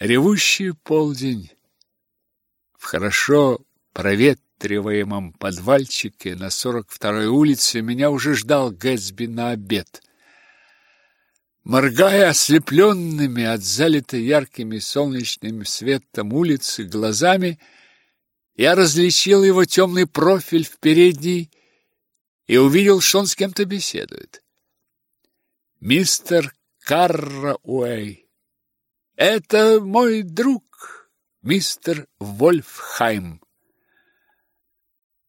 Ревущий полдень в хорошо проветриваемом подвальчике на 42-й улице меня уже ждал Гэтсби на обед. Моргая ослепленными от залитой яркими солнечным светом улицы глазами, я различил его темный профиль в передней и увидел, что он с кем-то беседует. Мистер Каррауэй. Это мой друг, мистер Вольфхайм.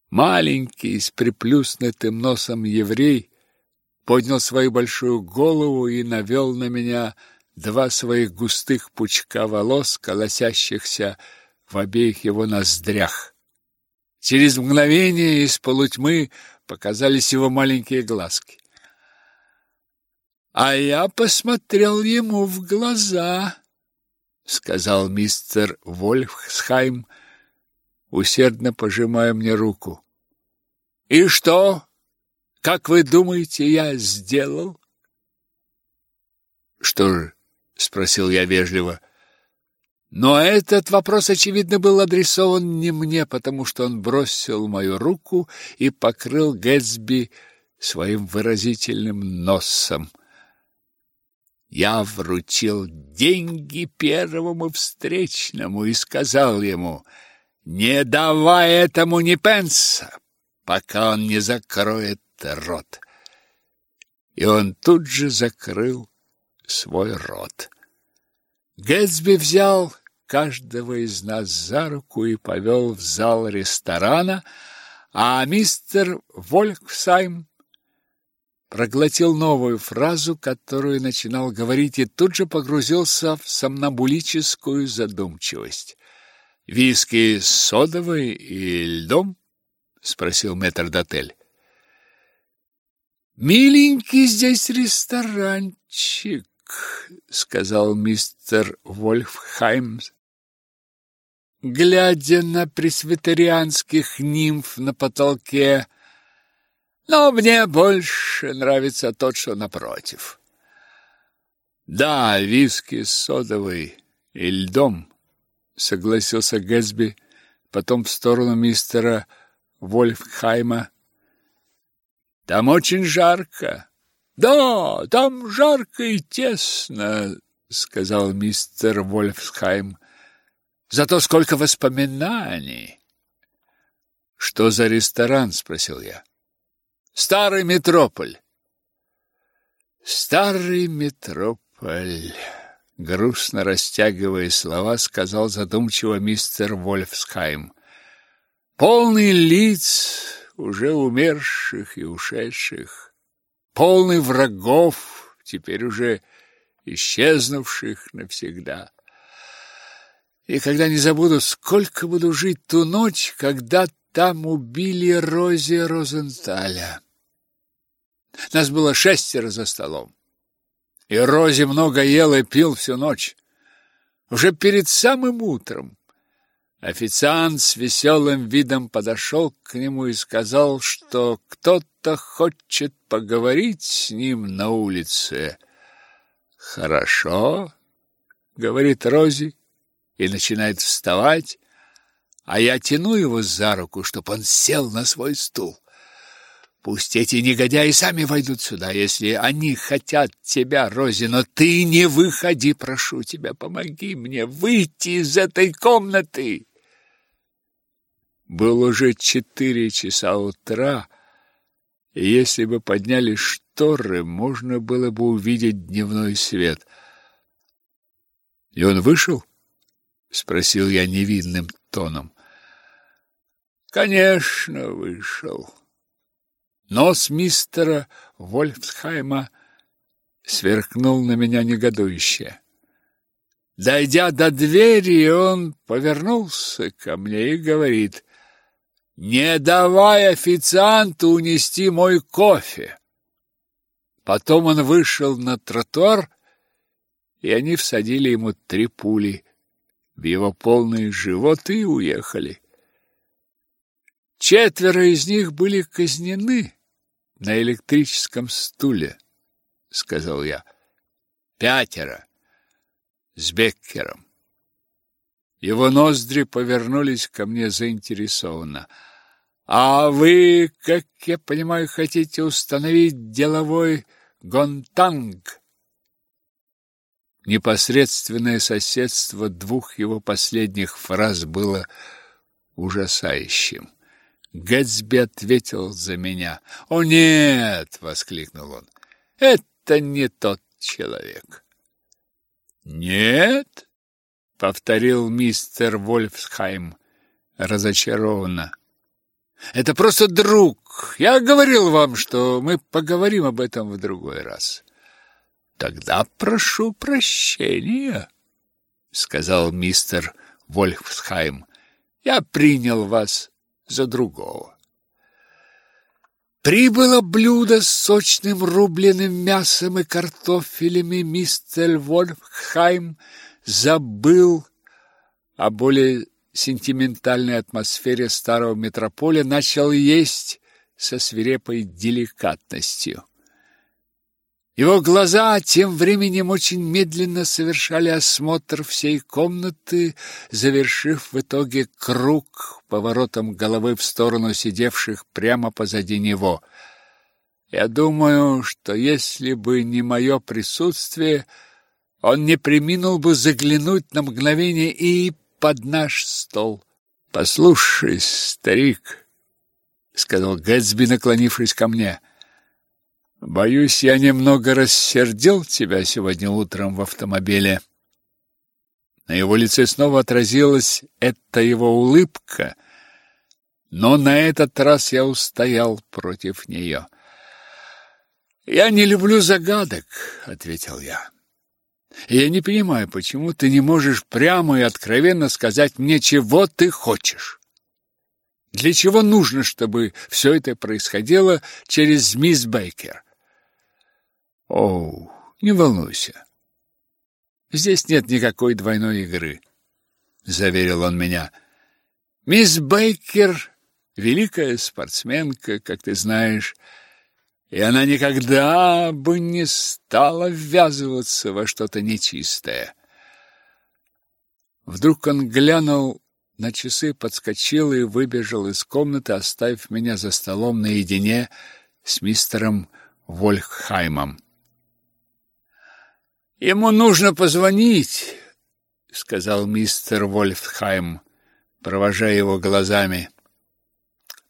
Маленький, с приплюснутым носом еврей поднял свою большую голову и навел на меня два своих густых пучка волос, колосящихся в обеих его ноздрях. Через мгновение из полутьмы показались его маленькие глазки. А я посмотрел ему в глаза, сказал мистер Вольфсхайм, усердно пожимая мне руку. И что? Как вы думаете, я сделал? Что же? спросил я вежливо. Но этот вопрос, очевидно, был адресован не мне, потому что он бросил мою руку и покрыл Гэтсби своим выразительным носом. Я вручил деньги первому встречному и сказал ему, «Не давай этому ни пенса, пока он не закроет рот». И он тут же закрыл свой рот. Гэтсби взял каждого из нас за руку и повел в зал ресторана, а мистер Вольксайм проглотил новую фразу, которую начинал говорить, и тут же погрузился в сомнамбулическую задумчивость. «Виски с содовой и льдом?» — спросил метрдотель. «Миленький здесь ресторанчик», — сказал мистер Вольфхайм, глядя на пресвитерианских нимф на потолке, — но мне больше нравится тот, что напротив. Да, виски с содовой и льдом, согласился Гэтсби, потом в сторону мистера Вольфхайма. Там очень жарко. Да, там жарко и тесно, сказал мистер Вольфхайм. Зато сколько воспоминаний. Что за ресторан, спросил я. Старый метрополь. Старый метрополь, грустно растягивая слова, сказал задумчиво мистер Вольфсхайм. Полный лиц уже умерших и ушедших, полный врагов, теперь уже исчезнувших навсегда. И когда не забуду, сколько буду жить ту ночь, когда там убили Рози Розенталя. Нас было шестеро за столом. И Рози много ел и пил всю ночь. Уже перед самым утром официант с веселым видом подошел к нему и сказал, что кто-то хочет поговорить с ним на улице. «Хорошо», — говорит Рози и начинает вставать, а я тяну его за руку, чтобы он сел на свой стул. Пусть эти негодяи сами войдут сюда, если они хотят тебя, Рози, но ты не выходи, прошу тебя, помоги мне выйти из этой комнаты. Было уже четыре часа утра, и если бы подняли шторы, можно было бы увидеть дневной свет. И он вышел? спросил я невинным тоном. Конечно, вышел. Нос мистера Вольфсхайма сверкнул на меня негодующе. Дойдя до двери, он повернулся ко мне и говорит, «Не давай официанту унести мой кофе». Потом он вышел на тротуар, и они всадили ему три пули в его полный живот и уехали. Четверо из них были казнены, на электрическом стуле, сказал я. Пятеро с Беккером. Его ноздри повернулись ко мне заинтересованно. А вы, как я понимаю, хотите установить деловой гонтанг? Непосредственное соседство двух его последних фраз было ужасающим. Гэтсби ответил за меня. «О, нет!» — воскликнул он. «Это не тот человек». «Нет?» — повторил мистер Вольфсхайм разочарованно. «Это просто друг. Я говорил вам, что мы поговорим об этом в другой раз». Тогда прошу прощения, сказал мистер Вольфсхайм. Я принял вас за другого. Прибыло блюдо с сочным рубленым мясом и картофелями. Мистер Вольфхайм забыл о более сентиментальной атмосфере старого метрополя, начал есть со свирепой деликатностью. Его глаза тем временем очень медленно совершали осмотр всей комнаты, завершив в итоге круг поворотом головы в сторону сидевших прямо позади него. Я думаю, что если бы не мое присутствие, он не преминул бы заглянуть на мгновение и под наш стол. «Послушай, старик», — сказал Гэтсби, наклонившись ко мне, — Боюсь, я немного рассердил тебя сегодня утром в автомобиле. На его лице снова отразилась эта его улыбка, но на этот раз я устоял против нее. «Я не люблю загадок», — ответил я. «Я не понимаю, почему ты не можешь прямо и откровенно сказать мне, чего ты хочешь. Для чего нужно, чтобы все это происходило через мисс Бейкер?» Оу, не волнуйся. Здесь нет никакой двойной игры, заверил он меня. Мисс Бейкер великая спортсменка, как ты знаешь, и она никогда бы не стала ввязываться во что-то нечистое. Вдруг он глянул на часы, подскочил и выбежал из комнаты, оставив меня за столом наедине с мистером Вольххаймом. Ему нужно позвонить, сказал мистер Вольфхайм, провожая его глазами.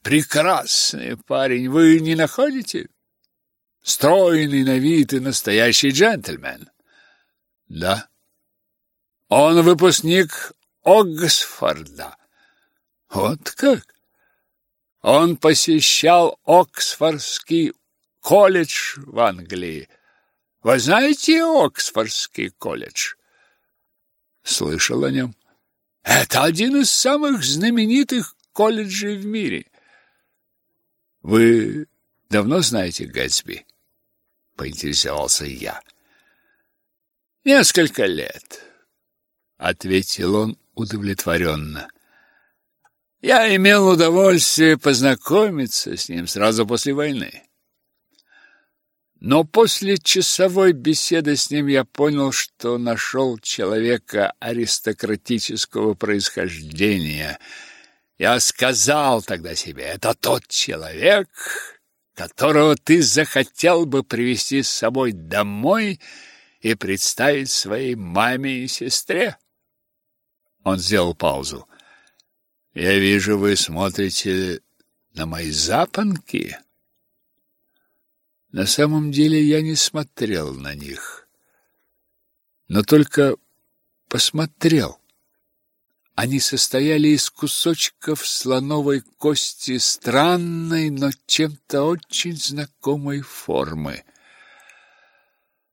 Прекрасный парень, вы не находите? Стройный на вид и настоящий джентльмен. Да. Он выпускник Оксфорда. Вот как? Он посещал Оксфордский колледж в Англии. Вы знаете Оксфордский колледж? Слышал о нем. Это один из самых знаменитых колледжей в мире. Вы давно знаете Гэтсби? Поинтересовался я. Несколько лет, ответил он удовлетворенно. Я имел удовольствие познакомиться с ним сразу после войны. Но после часовой беседы с ним я понял, что нашел человека аристократического происхождения. Я сказал тогда себе, это тот человек, которого ты захотел бы привести с собой домой и представить своей маме и сестре. Он сделал паузу. Я вижу, вы смотрите на мои запонки. На самом деле я не смотрел на них, но только посмотрел. Они состояли из кусочков слоновой кости странной, но чем-то очень знакомой формы.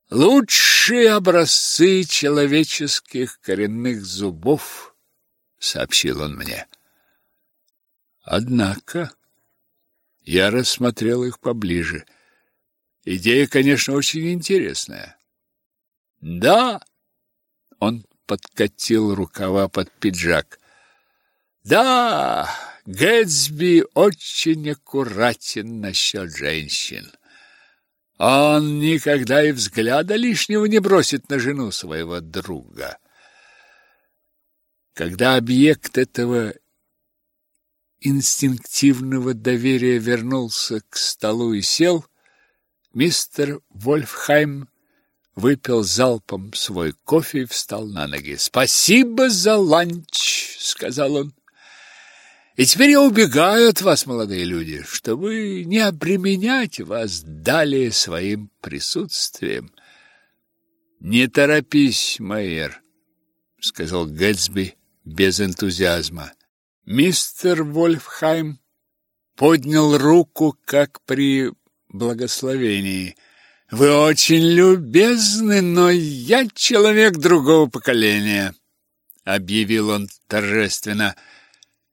Лучшие образцы человеческих коренных зубов, сообщил он мне. Однако я рассмотрел их поближе — Идея, конечно, очень интересная. Да, он подкатил рукава под пиджак. Да, Гэтсби очень аккуратен насчет женщин. Он никогда и взгляда лишнего не бросит на жену своего друга. Когда объект этого инстинктивного доверия вернулся к столу и сел, мистер Вольфхайм выпил залпом свой кофе и встал на ноги. «Спасибо за ланч», — сказал он. «И теперь я убегаю от вас, молодые люди, чтобы не обременять вас далее своим присутствием». «Не торопись, Майер», — сказал Гэтсби без энтузиазма. Мистер Вольфхайм поднял руку, как при благословении. «Вы очень любезны, но я человек другого поколения», — объявил он торжественно.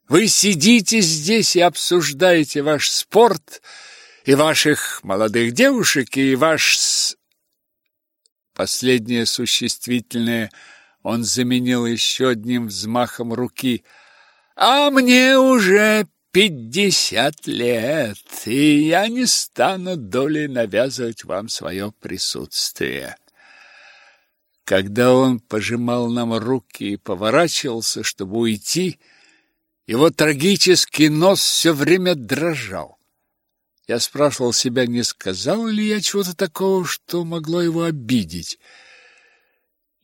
«Вы сидите здесь и обсуждаете ваш спорт и ваших молодых девушек, и ваш...» Последнее существительное он заменил еще одним взмахом руки. «А мне уже пятьдесят лет, и я не стану долей навязывать вам свое присутствие. Когда он пожимал нам руки и поворачивался, чтобы уйти, его трагический нос все время дрожал. Я спрашивал себя, не сказал ли я чего-то такого, что могло его обидеть.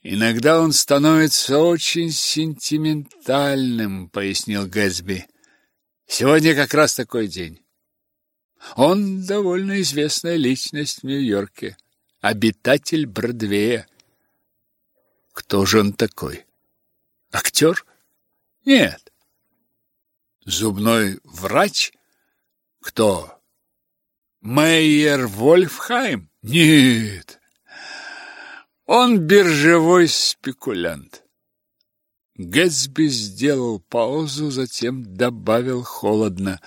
Иногда он становится очень сентиментальным, пояснил Гэтсби. Сегодня как раз такой день. Он довольно известная личность в Нью-Йорке, обитатель Бродвея. Кто же он такой? Актер? Нет. Зубной врач? Кто? Мейер Вольфхайм? Нет. Он биржевой спекулянт. Гэтсби сделал паузу, затем добавил холодно.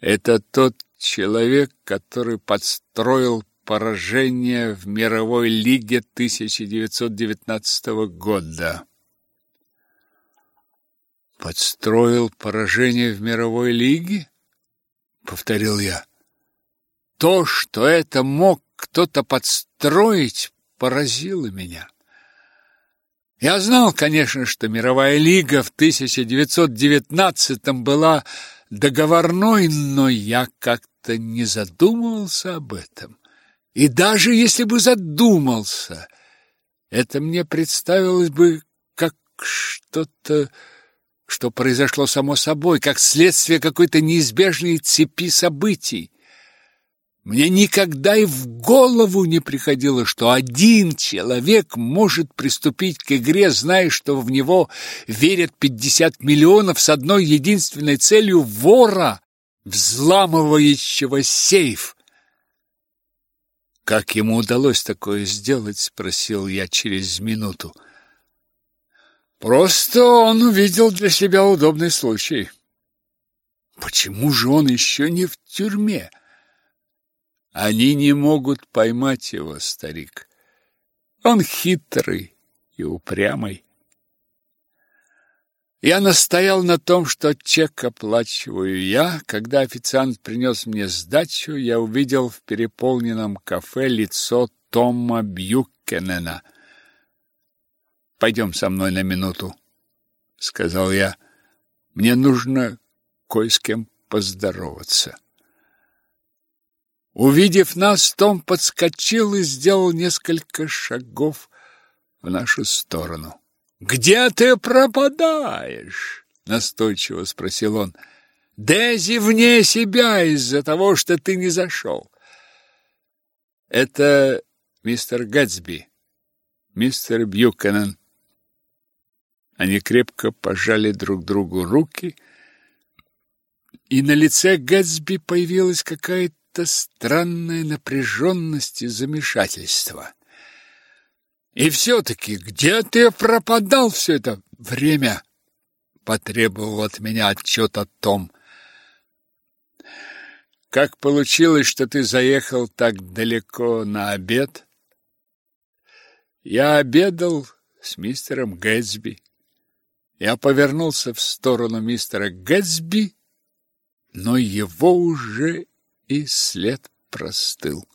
Это тот человек, который подстроил поражение в мировой лиге 1919 года. Подстроил поражение в мировой лиге? повторил я. То, что это мог кто-то подстроить, поразило меня. Я знал, конечно, что мировая лига в 1919-м была договорной, но я как-то не задумывался об этом. И даже если бы задумался, это мне представилось бы как что-то, что произошло само собой, как следствие какой-то неизбежной цепи событий. Мне никогда и в голову не приходило, что один человек может приступить к игре, зная, что в него верят пятьдесят миллионов с одной единственной целью вора, взламывающего сейф. Как ему удалось такое сделать, спросил я через минуту. Просто он увидел для себя удобный случай. Почему же он еще не в тюрьме? Они не могут поймать его, старик. Он хитрый и упрямый. Я настоял на том, что чек оплачиваю я. Когда официант принес мне сдачу, я увидел в переполненном кафе лицо Тома Бьюкенена. «Пойдем со мной на минуту», — сказал я. «Мне нужно кое с кем поздороваться». Увидев нас, Том подскочил и сделал несколько шагов в нашу сторону. «Где ты пропадаешь?» — настойчиво спросил он. «Дези вне себя из-за того, что ты не зашел». «Это мистер Гэтсби, мистер Бьюкенен». Они крепко пожали друг другу руки, и на лице Гэтсби появилась какая-то какая-то странная напряженность и замешательство. И все-таки где ты пропадал все это время? Потребовал от меня отчет о том. Как получилось, что ты заехал так далеко на обед? Я обедал с мистером Гэтсби. Я повернулся в сторону мистера Гэтсби, но его уже и след простыл.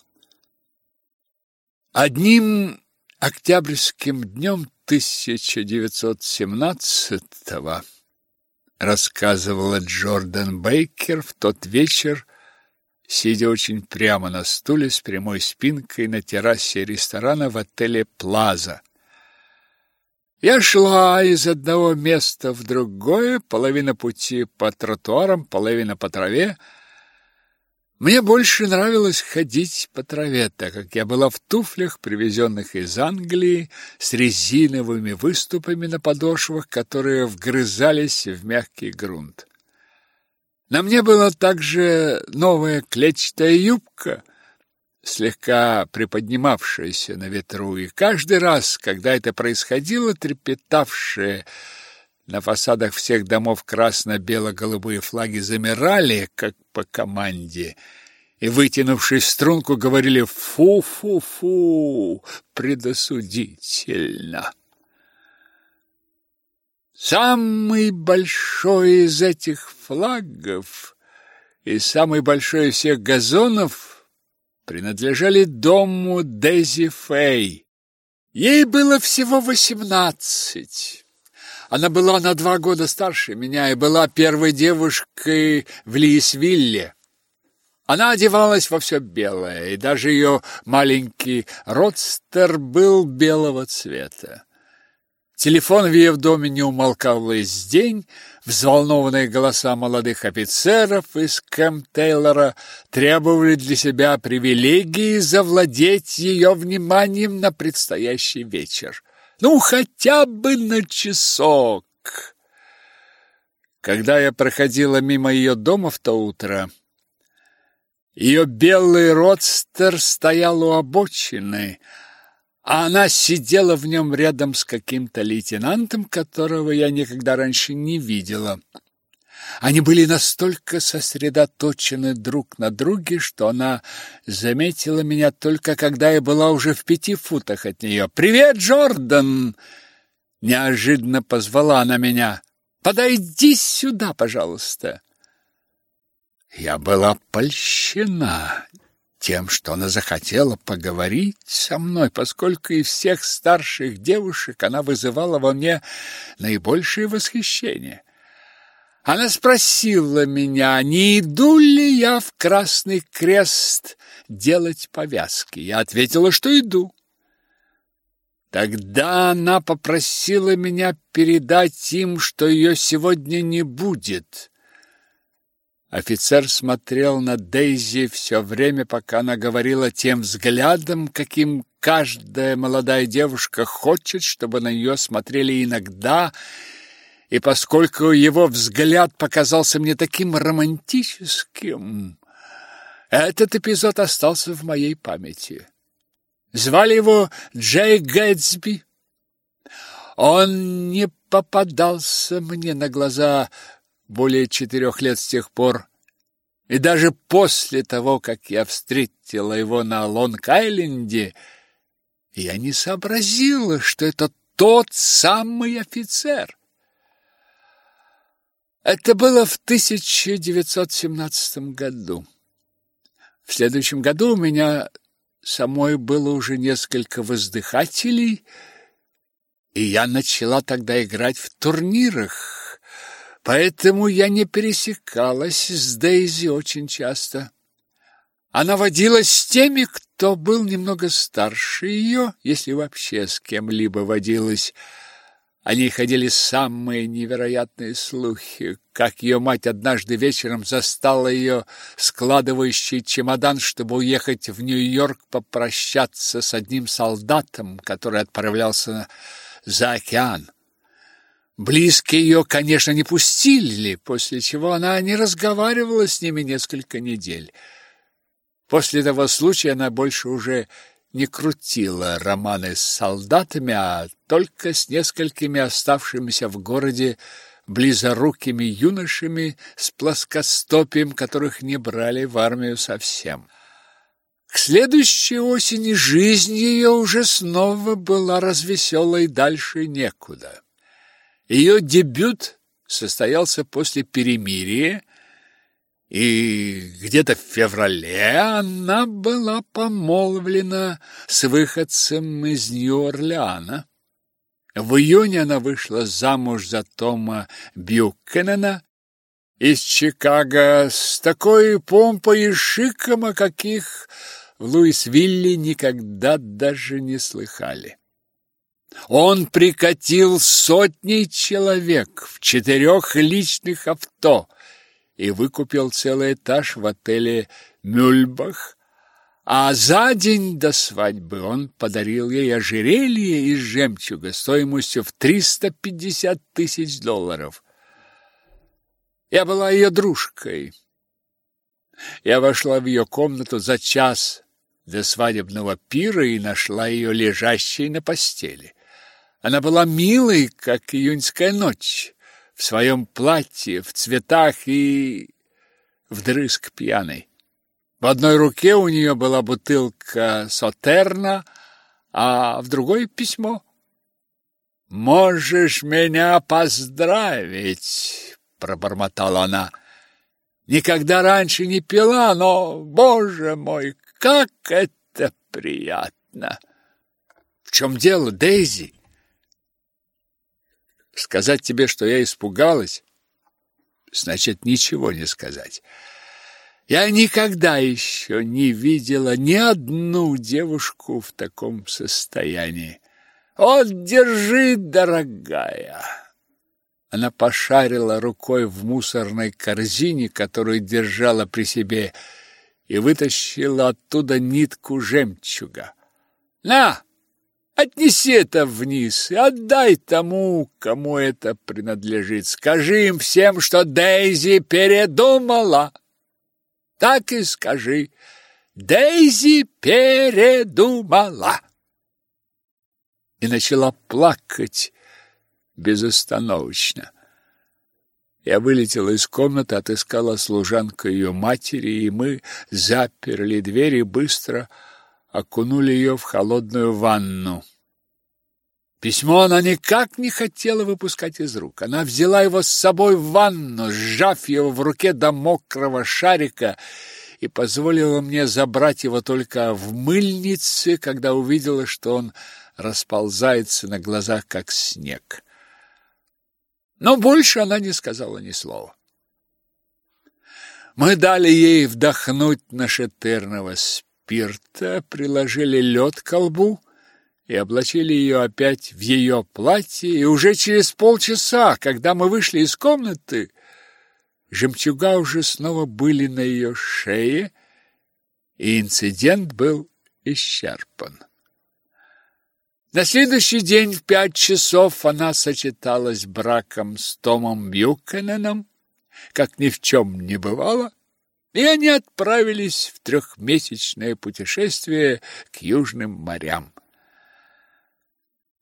Одним октябрьским днем 1917-го, рассказывала Джордан Бейкер в тот вечер, сидя очень прямо на стуле с прямой спинкой на террасе ресторана в отеле Плаза. Я шла из одного места в другое, половина пути по тротуарам, половина по траве. Мне больше нравилось ходить по траве, так как я была в туфлях, привезенных из Англии, с резиновыми выступами на подошвах, которые вгрызались в мягкий грунт. На мне была также новая клетчатая юбка, слегка приподнимавшаяся на ветру, и каждый раз, когда это происходило, трепетавшие на фасадах всех домов красно-бело-голубые флаги замирали, как по команде, и, вытянувшись в струнку, говорили «фу-фу-фу» предосудительно. Самый большой из этих флагов и самый большой из всех газонов принадлежали дому Дези Фэй. Ей было всего восемнадцать. Она была на два года старше меня и была первой девушкой в Лиесвилле. Она одевалась во все белое, и даже ее маленький родстер был белого цвета. Телефон в ее доме не умолкал весь день, взволнованные голоса молодых офицеров из Кэмп-Тейлора требовали для себя привилегии завладеть ее вниманием на предстоящий вечер. Ну, хотя бы на часок. Когда я проходила мимо ее дома в то утро, ее белый родстер стоял у обочины, а она сидела в нем рядом с каким-то лейтенантом, которого я никогда раньше не видела. Они были настолько сосредоточены друг на друге, что она заметила меня только когда я была уже в пяти футах от нее. «Привет, Джордан!» Неожиданно позвала она меня. «Подойди сюда, пожалуйста!» Я была польщена тем, что она захотела поговорить со мной, поскольку из всех старших девушек она вызывала во мне наибольшее восхищение. Она спросила меня, не иду ли я в Красный Крест делать повязки. Я ответила, что иду. Тогда она попросила меня передать им, что ее сегодня не будет. Офицер смотрел на Дейзи все время, пока она говорила тем взглядом, каким каждая молодая девушка хочет, чтобы на нее смотрели иногда, и поскольку его взгляд показался мне таким романтическим, этот эпизод остался в моей памяти. Звали его Джей Гэтсби. Он не попадался мне на глаза более четырех лет с тех пор, и даже после того, как я встретила его на Лонг-Айленде, я не сообразила, что это тот самый офицер. Это было в 1917 году. В следующем году у меня самой было уже несколько воздыхателей, и я начала тогда играть в турнирах, поэтому я не пересекалась с Дейзи очень часто. Она водилась с теми, кто был немного старше ее, если вообще с кем-либо водилась, о ней ходили самые невероятные слухи, как ее мать однажды вечером застала ее складывающий чемодан, чтобы уехать в Нью-Йорк попрощаться с одним солдатом, который отправлялся за океан. Близкие ее, конечно, не пустили, после чего она не разговаривала с ними несколько недель. После того случая она больше уже не крутила романы с солдатами, а только с несколькими оставшимися в городе близорукими юношами с плоскостопием, которых не брали в армию совсем. К следующей осени жизнь ее уже снова была развеселой дальше некуда. Ее дебют состоялся после перемирия, и где-то в феврале она была помолвлена с выходцем из Нью-Орлеана. В июне она вышла замуж за Тома Бьюкенена из Чикаго с такой помпой и шиком, о каких в Луисвилле никогда даже не слыхали. Он прикатил сотни человек в четырех личных авто и выкупил целый этаж в отеле «Мюльбах», а за день до свадьбы он подарил ей ожерелье из жемчуга стоимостью в 350 тысяч долларов. Я была ее дружкой. Я вошла в ее комнату за час до свадебного пира и нашла ее лежащей на постели. Она была милой, как июньская ночь, в своем платье, в цветах и вдрызг пьяной. В одной руке у нее была бутылка сотерна, а в другой письмо. «Можешь меня поздравить», — пробормотала она. «Никогда раньше не пила, но, боже мой, как это приятно!» «В чем дело, Дейзи?» «Сказать тебе, что я испугалась, значит, ничего не сказать». Я никогда еще не видела ни одну девушку в таком состоянии. Вот, держи, дорогая. Она пошарила рукой в мусорной корзине, которую держала при себе, и вытащила оттуда нитку жемчуга. На, отнеси это вниз и отдай тому, кому это принадлежит. Скажи им всем, что Дейзи передумала. Так и скажи. Дейзи передумала. И начала плакать безостановочно. Я вылетела из комнаты, отыскала служанку ее матери, и мы заперли дверь и быстро окунули ее в холодную ванну. Письмо она никак не хотела выпускать из рук. Она взяла его с собой в ванну, сжав его в руке до мокрого шарика, и позволила мне забрать его только в мыльнице, когда увидела, что он расползается на глазах, как снег. Но больше она не сказала ни слова. Мы дали ей вдохнуть нашатырного спирта, приложили лед к колбу, и облачили ее опять в ее платье, и уже через полчаса, когда мы вышли из комнаты, жемчуга уже снова были на ее шее, и инцидент был исчерпан. На следующий день в пять часов она сочеталась браком с Томом Бьюкененом, как ни в чем не бывало, и они отправились в трехмесячное путешествие к южным морям.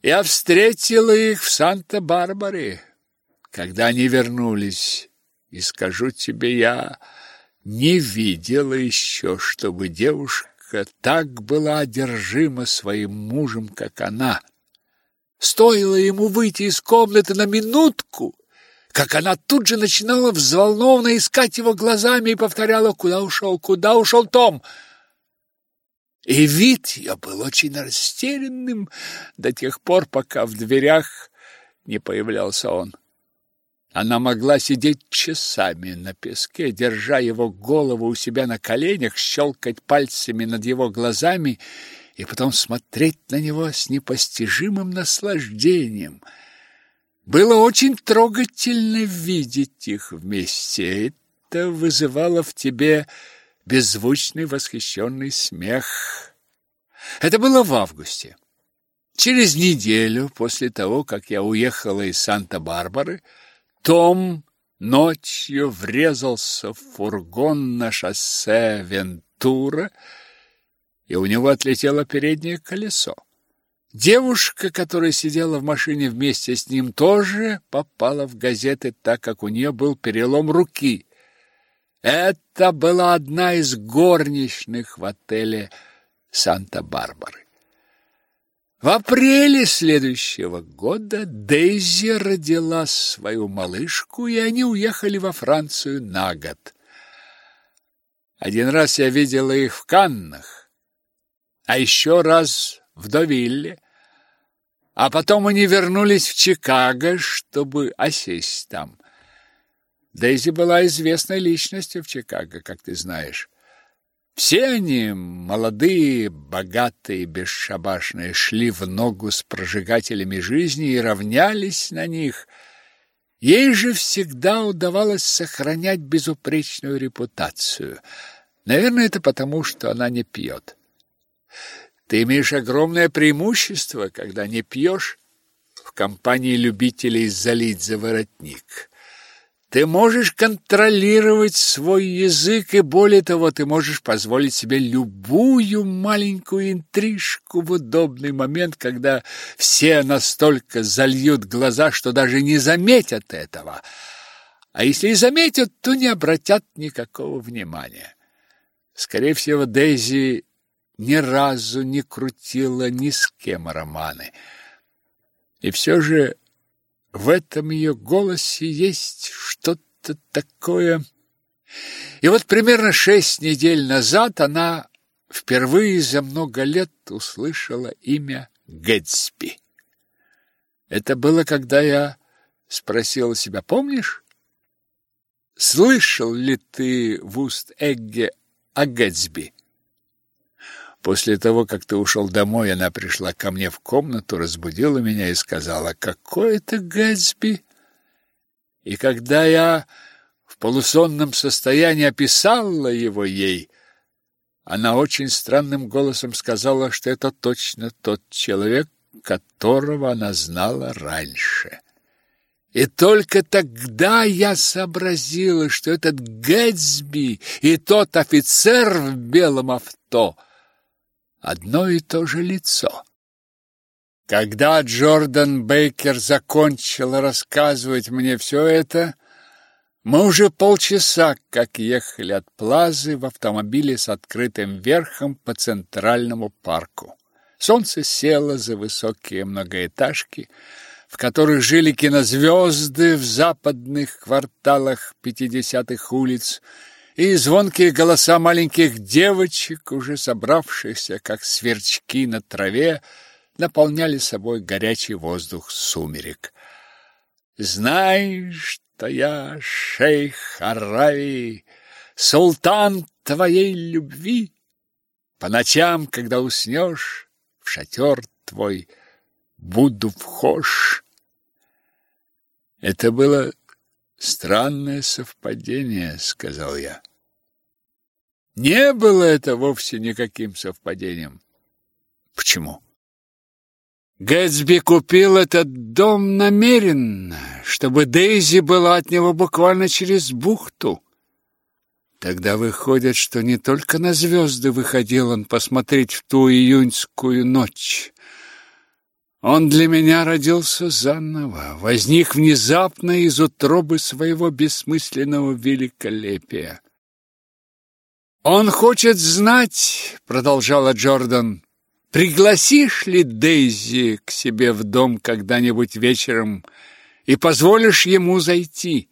Я встретила их в Санта-Барбаре, когда они вернулись, и скажу тебе, я не видела еще, чтобы девушка так была одержима своим мужем, как она. Стоило ему выйти из комнаты на минутку, как она тут же начинала взволнованно искать его глазами и повторяла «Куда ушел? Куда ушел Том?» И вид я был очень растерянным до тех пор, пока в дверях не появлялся он. Она могла сидеть часами на песке, держа его голову у себя на коленях, щелкать пальцами над его глазами и потом смотреть на него с непостижимым наслаждением. Было очень трогательно видеть их вместе. Это вызывало в тебе беззвучный восхищенный смех. Это было в августе. Через неделю после того, как я уехала из Санта-Барбары, Том ночью врезался в фургон на шоссе Вентура, и у него отлетело переднее колесо. Девушка, которая сидела в машине вместе с ним, тоже попала в газеты, так как у нее был перелом руки. Это была одна из горничных в отеле Санта-Барбары. В апреле следующего года Дейзи родила свою малышку, и они уехали во Францию на год. Один раз я видела их в Каннах, а еще раз в Довилле. А потом они вернулись в Чикаго, чтобы осесть там. Дейзи была известной личностью в Чикаго, как ты знаешь. Все они, молодые, богатые, бесшабашные, шли в ногу с прожигателями жизни и равнялись на них. Ей же всегда удавалось сохранять безупречную репутацию. Наверное, это потому, что она не пьет. Ты имеешь огромное преимущество, когда не пьешь в компании любителей залить за воротник. Ты можешь контролировать свой язык, и более того, ты можешь позволить себе любую маленькую интрижку в удобный момент, когда все настолько зальют глаза, что даже не заметят этого. А если и заметят, то не обратят никакого внимания. Скорее всего, Дейзи ни разу не крутила ни с кем романы. И все же в этом ее голосе есть что-то такое. И вот примерно шесть недель назад она впервые за много лет услышала имя Гэтсби. Это было, когда я спросила себя, помнишь? Слышал ли ты в Уст-Эгге о Гэтсби? После того, как ты ушел домой, она пришла ко мне в комнату, разбудила меня и сказала, «Какой это Гэтсби?» И когда я в полусонном состоянии описала его ей, она очень странным голосом сказала, что это точно тот человек, которого она знала раньше. И только тогда я сообразила, что этот Гэтсби и тот офицер в белом авто — одно и то же лицо. Когда Джордан Бейкер закончил рассказывать мне все это, мы уже полчаса как ехали от Плазы в автомобиле с открытым верхом по центральному парку. Солнце село за высокие многоэтажки, в которых жили кинозвезды в западных кварталах пятидесятых улиц, и звонкие голоса маленьких девочек, уже собравшихся, как сверчки на траве, наполняли собой горячий воздух сумерек. «Знаешь, что я шейх Аравии, султан твоей любви. По ночам, когда уснешь, в шатер твой буду вхож». Это было странное совпадение, сказал я. Не было это вовсе никаким совпадением. Почему? Гэтсби купил этот дом намеренно, чтобы Дейзи была от него буквально через бухту. Тогда выходит, что не только на звезды выходил он посмотреть в ту июньскую ночь. Он для меня родился заново, возник внезапно из утробы своего бессмысленного великолепия. Он хочет знать, продолжала Джордан, пригласишь ли Дейзи к себе в дом когда-нибудь вечером и позволишь ему зайти.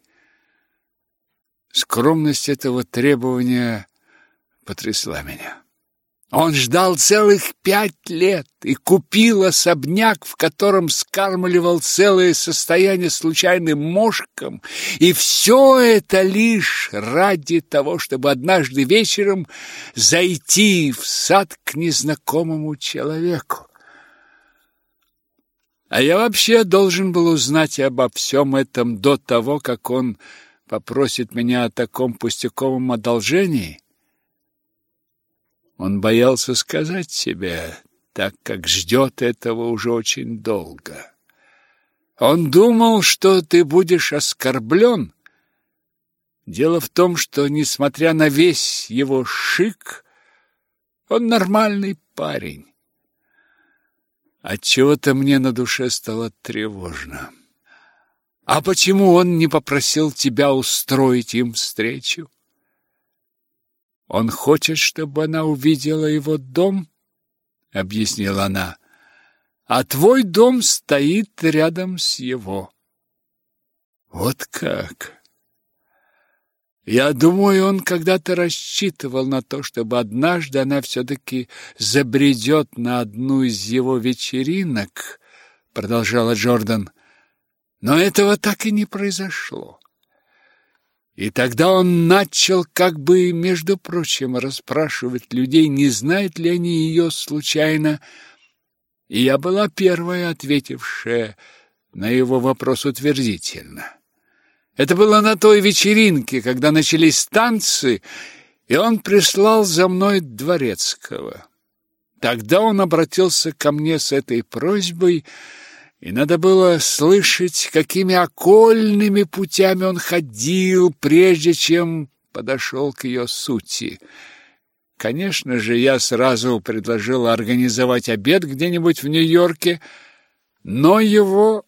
Скромность этого требования потрясла меня. Он ждал целых пять лет и купил особняк, в котором скармливал целое состояние случайным мошкам, и все это лишь ради того, чтобы однажды вечером зайти в сад к незнакомому человеку. А я вообще должен был узнать обо всем этом до того, как он попросит меня о таком пустяковом одолжении. Он боялся сказать себе, так как ждет этого уже очень долго. Он думал, что ты будешь оскорблен. Дело в том, что, несмотря на весь его шик, он нормальный парень. Отчего-то мне на душе стало тревожно. А почему он не попросил тебя устроить им встречу? Он хочет, чтобы она увидела его дом, объяснила она. А твой дом стоит рядом с его. Вот как. Я думаю, он когда-то рассчитывал на то, чтобы однажды она все таки забредет на одну из его вечеринок, продолжала Джордан. Но этого так и не произошло. И тогда он начал, как бы, между прочим, расспрашивать людей, не знают ли они ее случайно. И я была первая, ответившая на его вопрос утвердительно. Это было на той вечеринке, когда начались танцы, и он прислал за мной дворецкого. Тогда он обратился ко мне с этой просьбой, и надо было слышать, какими окольными путями он ходил, прежде чем подошел к ее сути. Конечно же, я сразу предложил организовать обед где-нибудь в Нью-Йорке, но его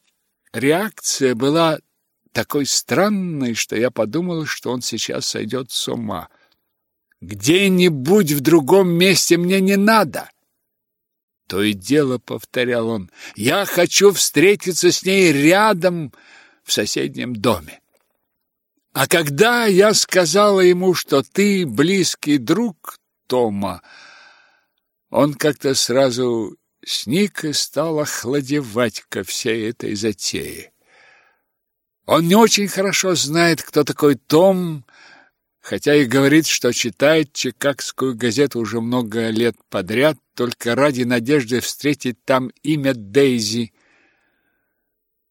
реакция была такой странной, что я подумал, что он сейчас сойдет с ума. «Где-нибудь в другом месте мне не надо!» То и дело, повторял он, я хочу встретиться с ней рядом в соседнем доме. А когда я сказала ему, что ты близкий друг Тома, он как-то сразу сник и стал охладевать ко всей этой затее. Он не очень хорошо знает, кто такой Том, хотя и говорит, что читает Чикагскую газету уже много лет подряд, только ради надежды встретить там имя Дейзи.